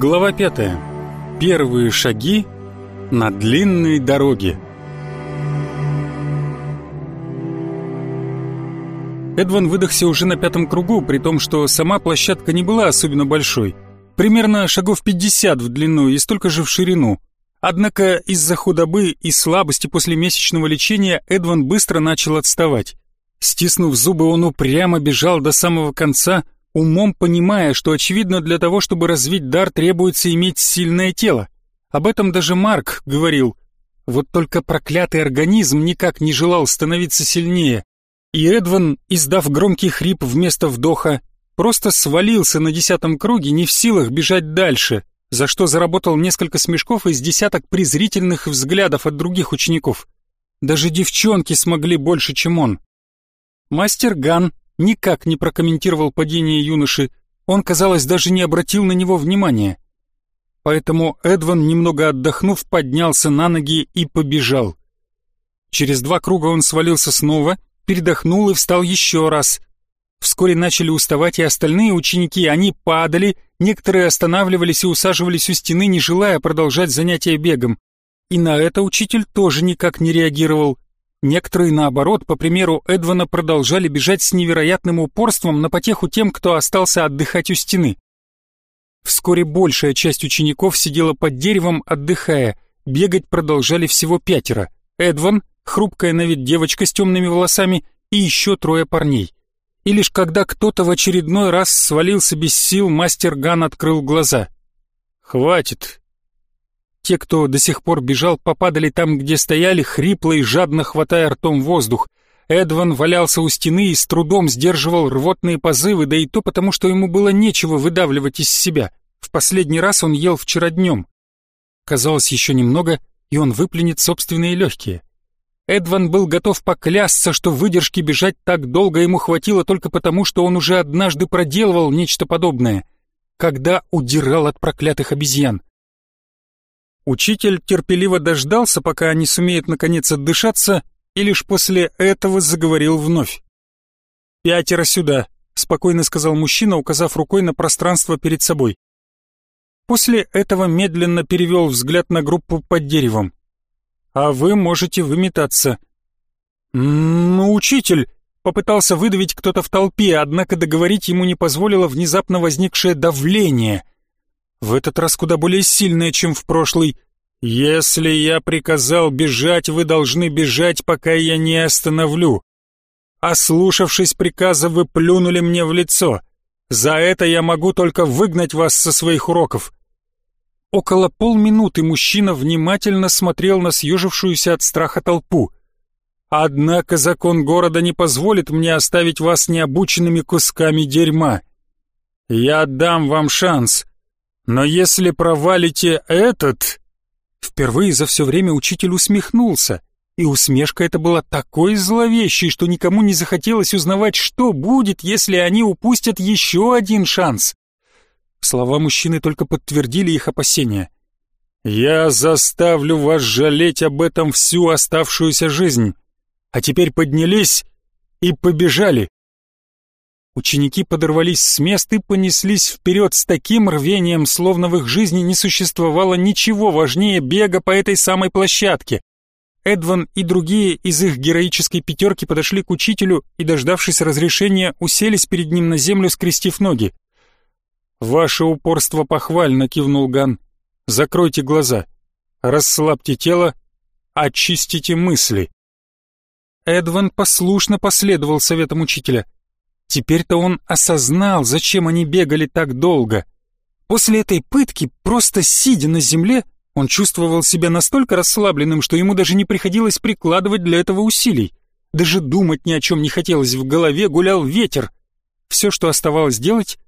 Глава 5. Первые шаги на длинной дороге. Эдван выдохся уже на пятом кругу, при том, что сама площадка не была особенно большой. Примерно шагов 50 в длину и столько же в ширину. Однако из-за худобы и слабости после месячного лечения Эдван быстро начал отставать. Стиснув зубы, он упрямо бежал до самого конца, умом понимая, что очевидно для того, чтобы развить дар, требуется иметь сильное тело. Об этом даже Марк говорил. Вот только проклятый организм никак не желал становиться сильнее. И Эдван, издав громкий хрип вместо вдоха, просто свалился на десятом круге, не в силах бежать дальше, за что заработал несколько смешков из десяток презрительных взглядов от других учеников. Даже девчонки смогли больше, чем он. Мастер Ган никак не прокомментировал падение юноши, он, казалось, даже не обратил на него внимания. Поэтому Эдван, немного отдохнув, поднялся на ноги и побежал. Через два круга он свалился снова, передохнул и встал еще раз. Вскоре начали уставать и остальные ученики, они падали, некоторые останавливались и усаживались у стены, не желая продолжать занятия бегом. И на это учитель тоже никак не реагировал. Некоторые, наоборот, по примеру Эдвана, продолжали бежать с невероятным упорством на потеху тем, кто остался отдыхать у стены. Вскоре большая часть учеников сидела под деревом, отдыхая. Бегать продолжали всего пятеро. Эдван, хрупкая на вид девочка с темными волосами и еще трое парней. И лишь когда кто-то в очередной раз свалился без сил, мастер Ган открыл глаза. «Хватит, те, кто до сих пор бежал, попадали там, где стояли, хрипло и жадно хватая ртом воздух. Эдван валялся у стены и с трудом сдерживал рвотные позывы, да и то потому, что ему было нечего выдавливать из себя. В последний раз он ел вчера днем. Казалось, еще немного, и он выплюнет собственные легкие. Эдван был готов поклясться, что выдержки бежать так долго ему хватило только потому, что он уже однажды проделывал нечто подобное, когда удирал от проклятых обезьян. Учитель терпеливо дождался, пока они сумеют наконец отдышаться, и лишь после этого заговорил вновь. «Пятеро сюда», — спокойно сказал мужчина, указав рукой на пространство перед собой. После этого медленно перевел взгляд на группу под деревом. «А вы можете выметаться». «Ну, учитель», — попытался выдавить кто-то в толпе, однако договорить ему не позволило внезапно возникшее давление — в этот раз куда более сильная, чем в прошлый. Если я приказал бежать, вы должны бежать, пока я не остановлю. Ослушавшись приказа, вы плюнули мне в лицо. За это я могу только выгнать вас со своих уроков. Около полминуты мужчина внимательно смотрел на съежившуюся от страха толпу. Однако закон города не позволит мне оставить вас необученными кусками дерьма. Я дам вам шанс, но если провалите этот...» Впервые за все время учитель усмехнулся, и усмешка эта была такой зловещей, что никому не захотелось узнавать, что будет, если они упустят еще один шанс. Слова мужчины только подтвердили их опасения. «Я заставлю вас жалеть об этом всю оставшуюся жизнь. А теперь поднялись и побежали. Ученики подорвались с мест и понеслись вперед с таким рвением, словно в их жизни не существовало ничего важнее бега по этой самой площадке. Эдван и другие из их героической пятерки подошли к учителю и, дождавшись разрешения, уселись перед ним на землю, скрестив ноги. «Ваше упорство похвально», — кивнул Ган. «Закройте глаза, расслабьте тело, очистите мысли». Эдван послушно последовал советам учителя — Теперь-то он осознал, зачем они бегали так долго. После этой пытки, просто сидя на земле, он чувствовал себя настолько расслабленным, что ему даже не приходилось прикладывать для этого усилий. Даже думать ни о чем не хотелось, в голове гулял ветер. Все, что оставалось делать,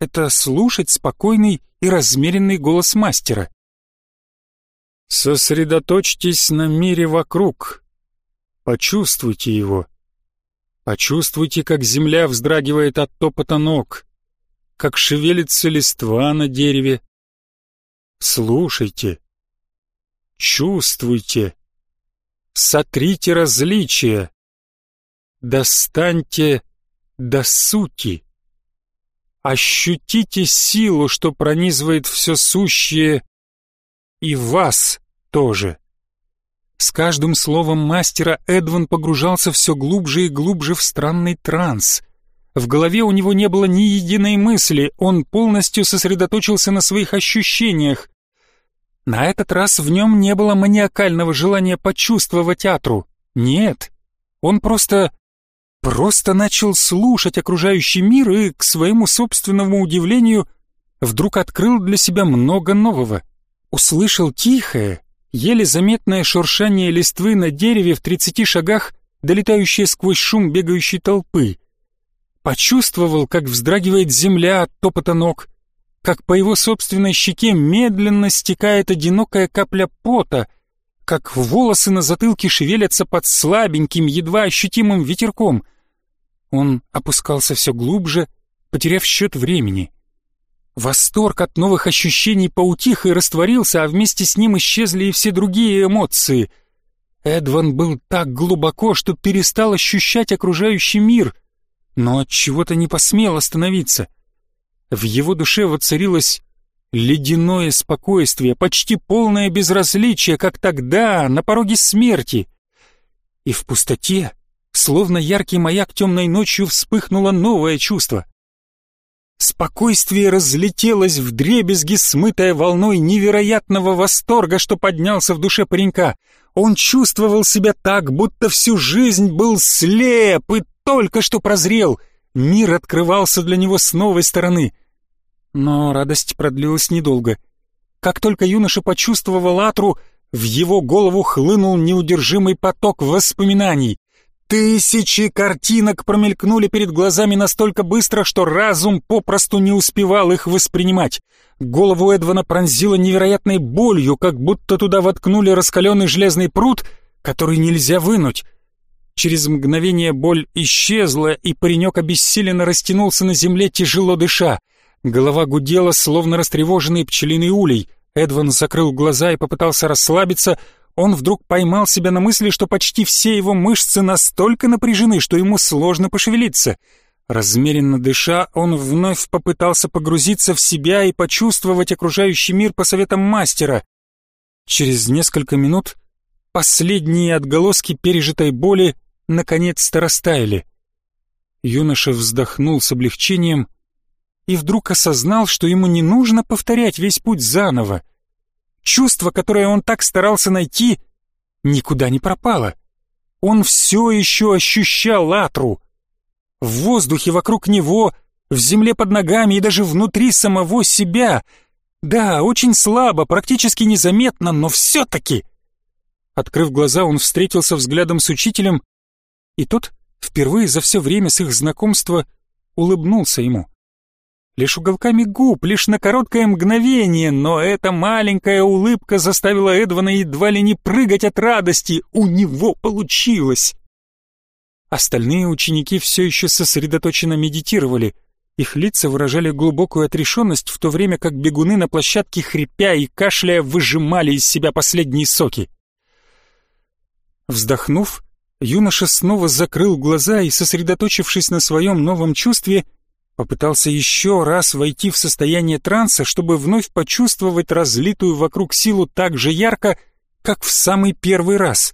это слушать спокойный и размеренный голос мастера. «Сосредоточьтесь на мире вокруг. Почувствуйте его. Почувствуйте, как земля вздрагивает от топота ног, как шевелится листва на дереве. Слушайте, чувствуйте, сотрите различия, достаньте до сути. Ощутите силу, что пронизывает все сущее, и вас тоже. С каждым словом мастера Эдван погружался все глубже и глубже в странный транс. В голове у него не было ни единой мысли, он полностью сосредоточился на своих ощущениях. На этот раз в нем не было маниакального желания почувствовать Атру. Нет, он просто просто начал слушать окружающий мир и, к своему собственному удивлению, вдруг открыл для себя много нового. Услышал тихое, еле заметное шуршание листвы на дереве в тридцати шагах, долетающее сквозь шум бегающей толпы. Почувствовал, как вздрагивает земля от топота ног, как по его собственной щеке медленно стекает одинокая капля пота, как волосы на затылке шевелятся под слабеньким, едва ощутимым ветерком — он опускался все глубже, потеряв счет времени. Восторг от новых ощущений поутих и растворился, а вместе с ним исчезли и все другие эмоции. Эдван был так глубоко, что перестал ощущать окружающий мир, но от чего-то не посмел остановиться. В его душе воцарилось ледяное спокойствие, почти полное безразличие, как тогда, на пороге смерти. И в пустоте Словно яркий маяк темной ночью вспыхнуло новое чувство. Спокойствие разлетелось в дребезги, смытое волной невероятного восторга, что поднялся в душе паренька. Он чувствовал себя так, будто всю жизнь был слеп и только что прозрел. Мир открывался для него с новой стороны. Но радость продлилась недолго. Как только юноша почувствовал Атру, в его голову хлынул неудержимый поток воспоминаний. Тысячи картинок промелькнули перед глазами настолько быстро, что разум попросту не успевал их воспринимать. Голову Эдвана пронзило невероятной болью, как будто туда воткнули раскаленный железный пруд, который нельзя вынуть. Через мгновение боль исчезла, и паренек обессиленно растянулся на земле, тяжело дыша. Голова гудела, словно растревоженный пчелиный улей. Эдван закрыл глаза и попытался расслабиться, он вдруг поймал себя на мысли, что почти все его мышцы настолько напряжены, что ему сложно пошевелиться. Размеренно дыша, он вновь попытался погрузиться в себя и почувствовать окружающий мир по советам мастера. Через несколько минут последние отголоски пережитой боли наконец-то растаяли. Юноша вздохнул с облегчением и вдруг осознал, что ему не нужно повторять весь путь заново. Чувство, которое он так старался найти, никуда не пропало. Он все еще ощущал Атру. В воздухе вокруг него, в земле под ногами и даже внутри самого себя. Да, очень слабо, практически незаметно, но все-таки... Открыв глаза, он встретился взглядом с учителем, и тот, впервые за все время с их знакомства, улыбнулся ему лишь уголками губ, лишь на короткое мгновение, но эта маленькая улыбка заставила Эдвана едва ли не прыгать от радости. У него получилось! Остальные ученики все еще сосредоточенно медитировали. Их лица выражали глубокую отрешенность, в то время как бегуны на площадке, хрипя и кашляя, выжимали из себя последние соки. Вздохнув, юноша снова закрыл глаза и, сосредоточившись на своем новом чувстве, Попытался еще раз войти в состояние транса, чтобы вновь почувствовать разлитую вокруг силу так же ярко, как в самый первый раз.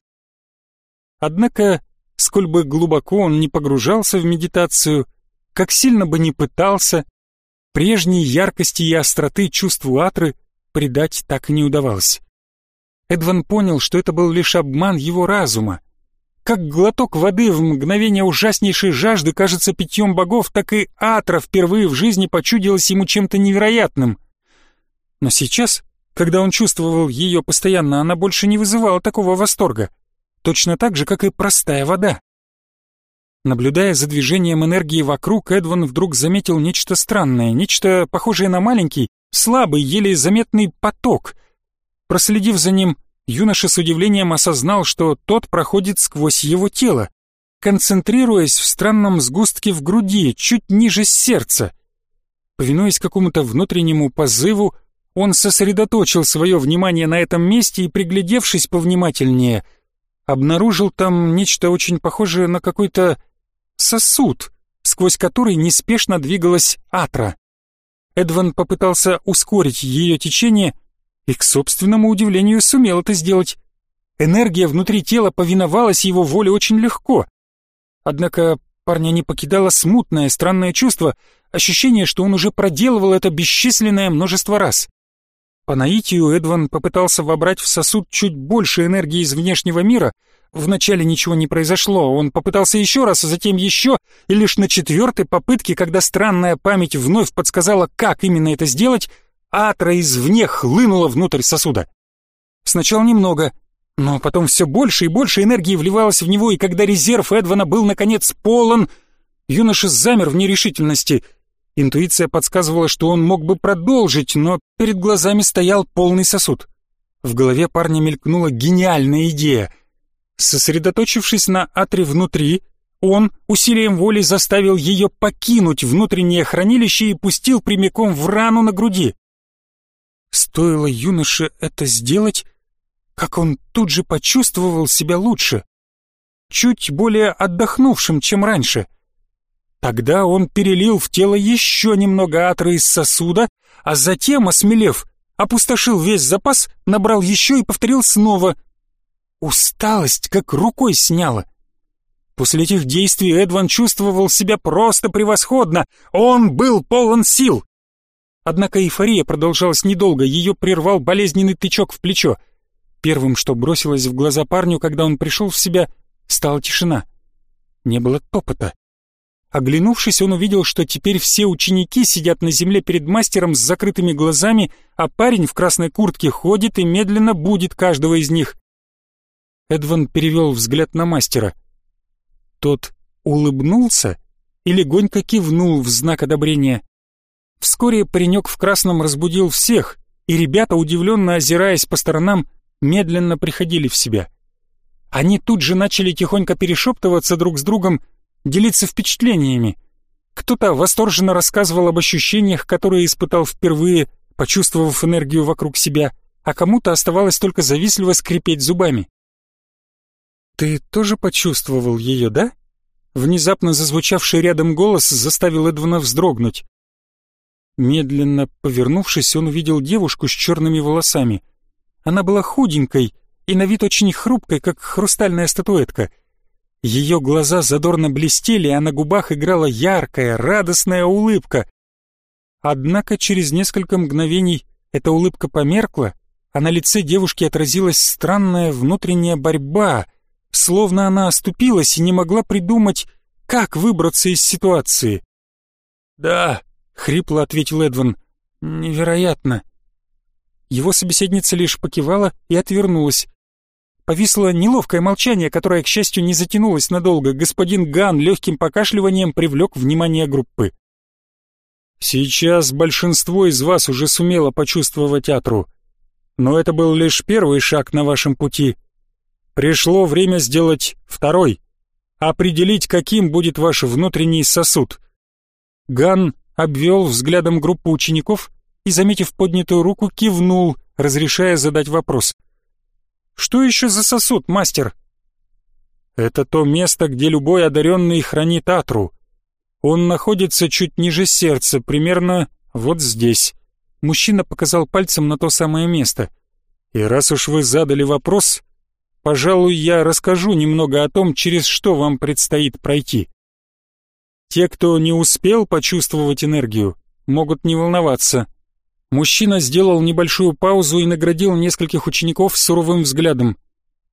Однако, сколь бы глубоко он не погружался в медитацию, как сильно бы не пытался, прежней яркости и остроты чувству Атры придать так и не удавалось. Эдван понял, что это был лишь обман его разума, как глоток воды в мгновение ужаснейшей жажды кажется питьем богов, так и Атра впервые в жизни почудилась ему чем-то невероятным. Но сейчас, когда он чувствовал ее постоянно, она больше не вызывала такого восторга. Точно так же, как и простая вода. Наблюдая за движением энергии вокруг, Эдван вдруг заметил нечто странное, нечто похожее на маленький, слабый, еле заметный поток. Проследив за ним, юноша с удивлением осознал, что тот проходит сквозь его тело, концентрируясь в странном сгустке в груди, чуть ниже сердца. Повинуясь какому-то внутреннему позыву, он сосредоточил свое внимание на этом месте и, приглядевшись повнимательнее, обнаружил там нечто очень похожее на какой-то сосуд, сквозь который неспешно двигалась атра. Эдван попытался ускорить ее течение и, к собственному удивлению, сумел это сделать. Энергия внутри тела повиновалась его воле очень легко. Однако парня не покидало смутное, странное чувство, ощущение, что он уже проделывал это бесчисленное множество раз. По наитию Эдван попытался вобрать в сосуд чуть больше энергии из внешнего мира. Вначале ничего не произошло, он попытался еще раз, а затем еще, и лишь на четвертой попытке, когда странная память вновь подсказала, как именно это сделать, атра извне хлынула внутрь сосуда. Сначала немного, но потом все больше и больше энергии вливалось в него, и когда резерв Эдвана был наконец полон, юноша замер в нерешительности. Интуиция подсказывала, что он мог бы продолжить, но перед глазами стоял полный сосуд. В голове парня мелькнула гениальная идея. Сосредоточившись на атре внутри, он усилием воли заставил ее покинуть внутреннее хранилище и пустил прямиком в рану на груди. Стоило юноше это сделать, как он тут же почувствовал себя лучше, чуть более отдохнувшим, чем раньше. Тогда он перелил в тело еще немного атры из сосуда, а затем, осмелев, опустошил весь запас, набрал еще и повторил снова. Усталость как рукой сняла. После этих действий Эдван чувствовал себя просто превосходно, он был полон сил. Однако эйфория продолжалась недолго, ее прервал болезненный тычок в плечо — Первым, что бросилось в глаза парню, когда он пришел в себя, стала тишина. Не было топота. Оглянувшись, он увидел, что теперь все ученики сидят на земле перед мастером с закрытыми глазами, а парень в красной куртке ходит и медленно будет каждого из них. Эдван перевел взгляд на мастера. Тот улыбнулся и легонько кивнул в знак одобрения. Вскоре паренек в красном разбудил всех, и ребята, удивленно озираясь по сторонам, медленно приходили в себя. Они тут же начали тихонько перешептываться друг с другом, делиться впечатлениями. Кто-то восторженно рассказывал об ощущениях, которые испытал впервые, почувствовав энергию вокруг себя, а кому-то оставалось только завистливо скрипеть зубами. «Ты тоже почувствовал ее, да?» Внезапно зазвучавший рядом голос заставил Эдвана вздрогнуть. Медленно повернувшись, он увидел девушку с черными волосами. Она была худенькой и на вид очень хрупкой, как хрустальная статуэтка. Ее глаза задорно блестели, а на губах играла яркая, радостная улыбка. Однако через несколько мгновений эта улыбка померкла, а на лице девушки отразилась странная внутренняя борьба, словно она оступилась и не могла придумать, как выбраться из ситуации. «Да», — хрипло ответил Эдван, — «невероятно. Его собеседница лишь покивала и отвернулась. Повисло неловкое молчание, которое, к счастью, не затянулось надолго. Господин Ган легким покашливанием привлек внимание группы. «Сейчас большинство из вас уже сумело почувствовать Атру, но это был лишь первый шаг на вашем пути. Пришло время сделать второй, определить, каким будет ваш внутренний сосуд». Ган обвел взглядом группу учеников и, заметив поднятую руку, кивнул, разрешая задать вопрос. «Что еще за сосуд, мастер?» «Это то место, где любой одаренный хранит атру. Он находится чуть ниже сердца, примерно вот здесь». Мужчина показал пальцем на то самое место. «И раз уж вы задали вопрос, пожалуй, я расскажу немного о том, через что вам предстоит пройти. Те, кто не успел почувствовать энергию, могут не волноваться. Мужчина сделал небольшую паузу и наградил нескольких учеников суровым взглядом.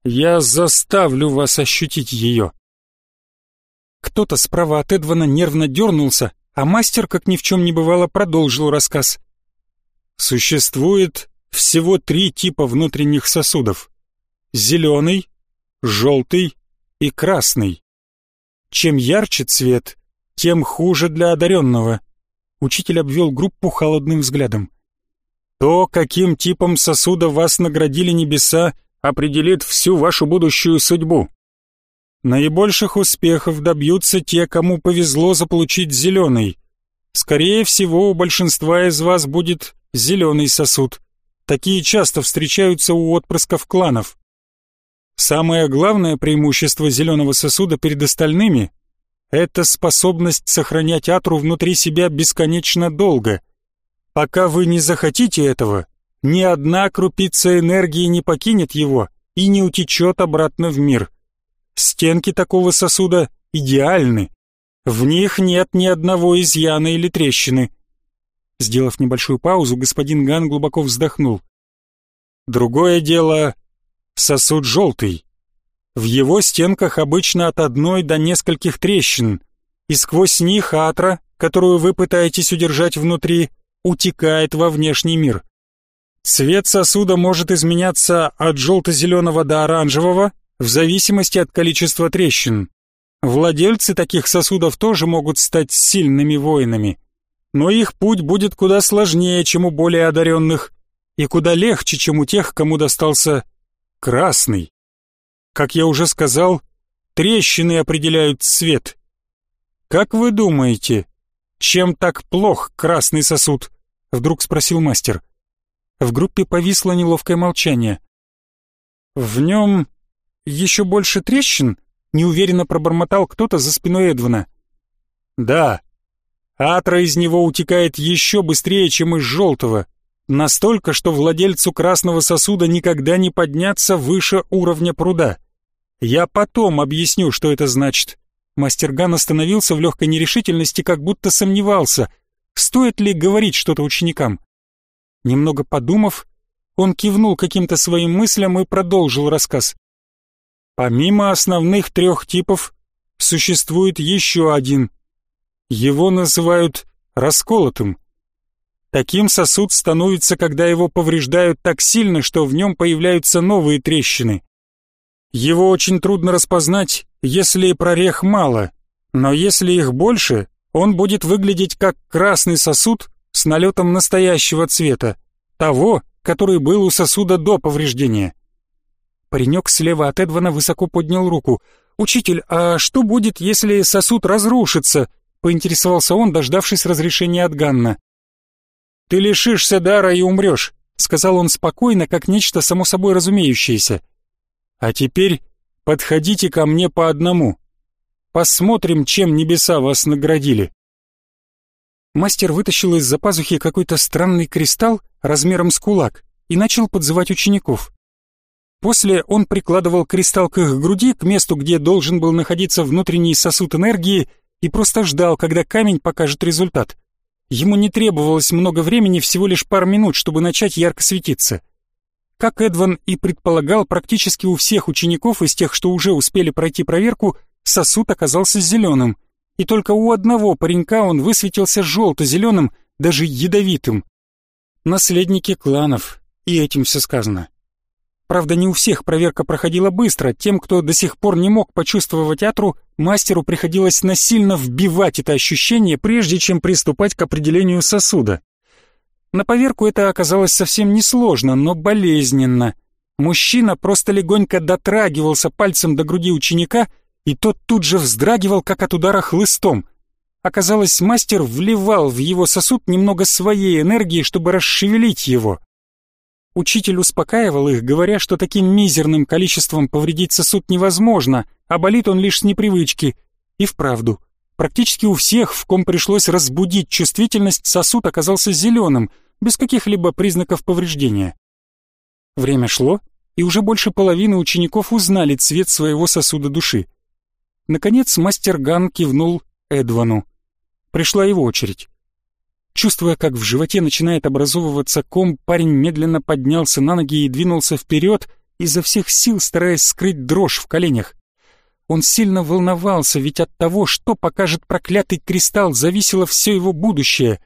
«Я заставлю вас ощутить ее». Кто-то справа от Эдвана нервно дернулся, а мастер, как ни в чем не бывало, продолжил рассказ. Существует всего три типа внутренних сосудов. Зеленый, желтый и красный. Чем ярче цвет, тем хуже для одаренного. Учитель обвел группу холодным взглядом. То, каким типом сосуда вас наградили небеса, определит всю вашу будущую судьбу. Наибольших успехов добьются те, кому повезло заполучить зеленый. Скорее всего, у большинства из вас будет зеленый сосуд. Такие часто встречаются у отпрысков кланов. Самое главное преимущество зеленого сосуда перед остальными – это способность сохранять атру внутри себя бесконечно долго – Пока вы не захотите этого, ни одна крупица энергии не покинет его и не утечет обратно в мир. Стенки такого сосуда идеальны. В них нет ни одного изъяна или трещины. Сделав небольшую паузу, господин Ган глубоко вздохнул. Другое дело — сосуд желтый. В его стенках обычно от одной до нескольких трещин, и сквозь них атра, которую вы пытаетесь удержать внутри, утекает во внешний мир. Цвет сосуда может изменяться от желто-зеленого до оранжевого в зависимости от количества трещин. Владельцы таких сосудов тоже могут стать сильными воинами, но их путь будет куда сложнее, чем у более одаренных, и куда легче, чем у тех, кому достался красный. Как я уже сказал, трещины определяют цвет. Как вы думаете, чем так плох красный сосуд? Вдруг спросил мастер. В группе повисло неловкое молчание. В нем еще больше трещин? Неуверенно пробормотал кто-то за спиной Эдвана. Да, атра из него утекает еще быстрее, чем из желтого. Настолько, что владельцу красного сосуда никогда не подняться выше уровня пруда. Я потом объясню, что это значит. Мастер Ган остановился в легкой нерешительности, как будто сомневался, стоит ли говорить что-то ученикам. Немного подумав, он кивнул каким-то своим мыслям и продолжил рассказ. Помимо основных трех типов, существует еще один. Его называют расколотым. Таким сосуд становится, когда его повреждают так сильно, что в нем появляются новые трещины. Его очень трудно распознать, если прорех мало, но если их больше, он будет выглядеть как красный сосуд с налетом настоящего цвета, того, который был у сосуда до повреждения. Паренек слева от Эдвана высоко поднял руку. «Учитель, а что будет, если сосуд разрушится?» — поинтересовался он, дождавшись разрешения от Ганна. «Ты лишишься дара и умрешь», — сказал он спокойно, как нечто само собой разумеющееся. «А теперь подходите ко мне по одному. Посмотрим, чем небеса вас наградили». Мастер вытащил из-за пазухи какой-то странный кристалл размером с кулак и начал подзывать учеников. После он прикладывал кристалл к их груди, к месту, где должен был находиться внутренний сосуд энергии, и просто ждал, когда камень покажет результат. Ему не требовалось много времени, всего лишь пару минут, чтобы начать ярко светиться. Как Эдван и предполагал, практически у всех учеников из тех, что уже успели пройти проверку, сосуд оказался зеленым — и только у одного паренька он высветился желто-зеленым, даже ядовитым. Наследники кланов, и этим все сказано. Правда, не у всех проверка проходила быстро, тем, кто до сих пор не мог почувствовать атру, мастеру приходилось насильно вбивать это ощущение, прежде чем приступать к определению сосуда. На поверку это оказалось совсем несложно, но болезненно. Мужчина просто легонько дотрагивался пальцем до груди ученика и тот тут же вздрагивал, как от удара хлыстом. Оказалось, мастер вливал в его сосуд немного своей энергии, чтобы расшевелить его. Учитель успокаивал их, говоря, что таким мизерным количеством повредить сосуд невозможно, а болит он лишь с непривычки. И вправду, практически у всех, в ком пришлось разбудить чувствительность, сосуд оказался зеленым, без каких-либо признаков повреждения. Время шло, и уже больше половины учеников узнали цвет своего сосуда души. Наконец мастер Ган кивнул Эдвану. Пришла его очередь. Чувствуя, как в животе начинает образовываться ком, парень медленно поднялся на ноги и двинулся вперед, изо всех сил стараясь скрыть дрожь в коленях. Он сильно волновался, ведь от того, что покажет проклятый кристалл, зависело все его будущее.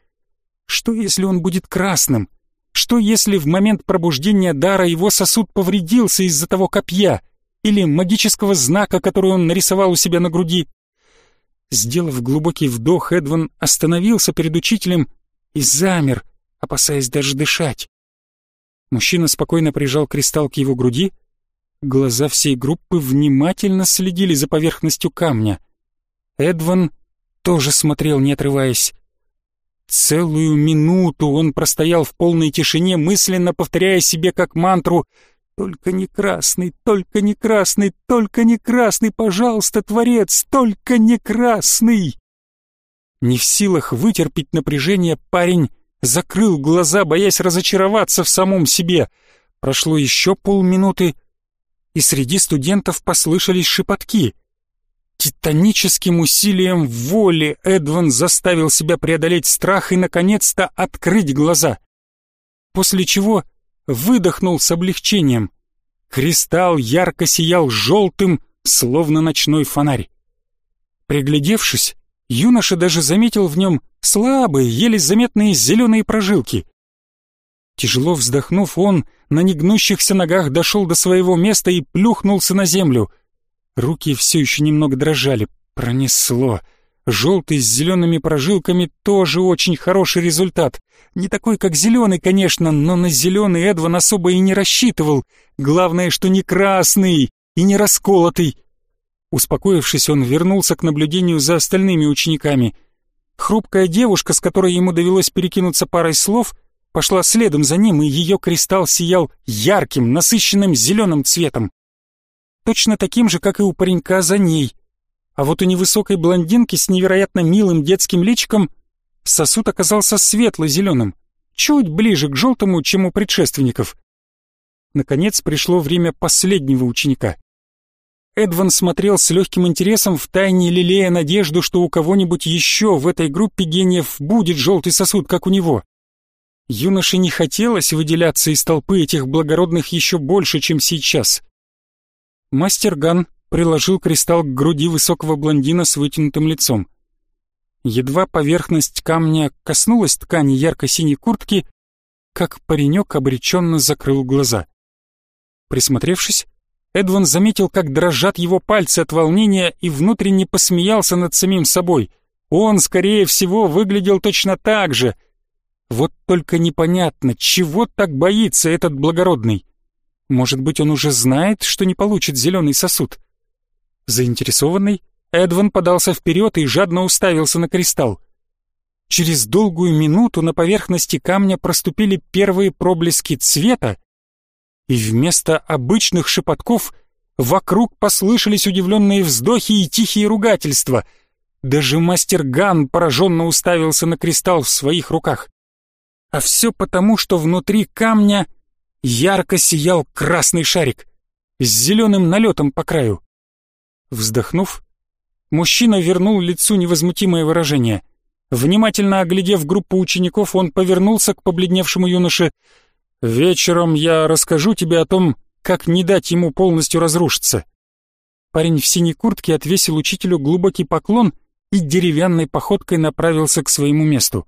Что если он будет красным? Что если в момент пробуждения дара его сосуд повредился из-за того копья? или магического знака, который он нарисовал у себя на груди. Сделав глубокий вдох, Эдван остановился перед учителем и замер, опасаясь даже дышать. Мужчина спокойно прижал кристалл к его груди. Глаза всей группы внимательно следили за поверхностью камня. Эдван тоже смотрел, не отрываясь. Целую минуту он простоял в полной тишине, мысленно повторяя себе как мантру только не красный, только не красный, только не красный, пожалуйста, Творец, только не красный. Не в силах вытерпеть напряжение, парень закрыл глаза, боясь разочароваться в самом себе. Прошло еще полминуты, и среди студентов послышались шепотки. Титаническим усилием воли Эдван заставил себя преодолеть страх и, наконец-то, открыть глаза. После чего выдохнул с облегчением. Кристалл ярко сиял желтым, словно ночной фонарь. Приглядевшись, юноша даже заметил в нем слабые, еле заметные зеленые прожилки. Тяжело вздохнув, он на негнущихся ногах дошел до своего места и плюхнулся на землю. Руки все еще немного дрожали. Пронесло. Желтый с зелеными прожилками тоже очень хороший результат. Не такой, как зеленый, конечно, но на зеленый Эдван особо и не рассчитывал. Главное, что не красный и не расколотый. Успокоившись, он вернулся к наблюдению за остальными учениками. Хрупкая девушка, с которой ему довелось перекинуться парой слов, пошла следом за ним, и ее кристалл сиял ярким, насыщенным зеленым цветом. Точно таким же, как и у паренька за ней. А вот у невысокой блондинки с невероятно милым детским личиком сосуд оказался светло-зеленым, чуть ближе к желтому, чем у предшественников. Наконец пришло время последнего ученика. Эдван смотрел с легким интересом, втайне лелея надежду, что у кого-нибудь еще в этой группе гениев будет желтый сосуд, как у него. Юноше не хотелось выделяться из толпы этих благородных еще больше, чем сейчас. Мастер Ган приложил кристалл к груди высокого блондина с вытянутым лицом. Едва поверхность камня коснулась ткани ярко-синей куртки, как паренек обреченно закрыл глаза. Присмотревшись, Эдван заметил, как дрожат его пальцы от волнения и внутренне посмеялся над самим собой. Он, скорее всего, выглядел точно так же — вот только непонятно, чего так боится этот благородный. Может быть, он уже знает, что не получит зеленый сосуд? Заинтересованный, Эдван подался вперед и жадно уставился на кристалл. Через долгую минуту на поверхности камня проступили первые проблески цвета, и вместо обычных шепотков вокруг послышались удивленные вздохи и тихие ругательства. Даже мастер Ган пораженно уставился на кристалл в своих руках. А все потому, что внутри камня ярко сиял красный шарик с зеленым налетом по краю. Вздохнув, мужчина вернул лицу невозмутимое выражение. Внимательно оглядев группу учеников, он повернулся к побледневшему юноше. «Вечером я расскажу тебе о том, как не дать ему полностью разрушиться». Парень в синей куртке отвесил учителю глубокий поклон и деревянной походкой направился к своему месту.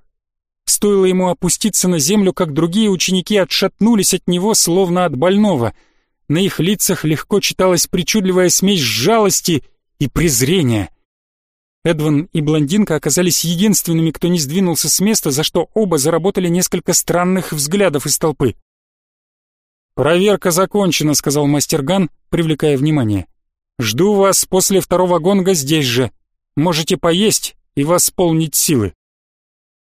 Стоило ему опуститься на землю, как другие ученики отшатнулись от него, словно от больного. На их лицах легко читалась причудливая смесь жалости и презрения. Эдван и блондинка оказались единственными, кто не сдвинулся с места, за что оба заработали несколько странных взглядов из толпы. «Проверка закончена», — сказал мастер Ган, привлекая внимание. «Жду вас после второго гонга здесь же. Можете поесть и восполнить силы».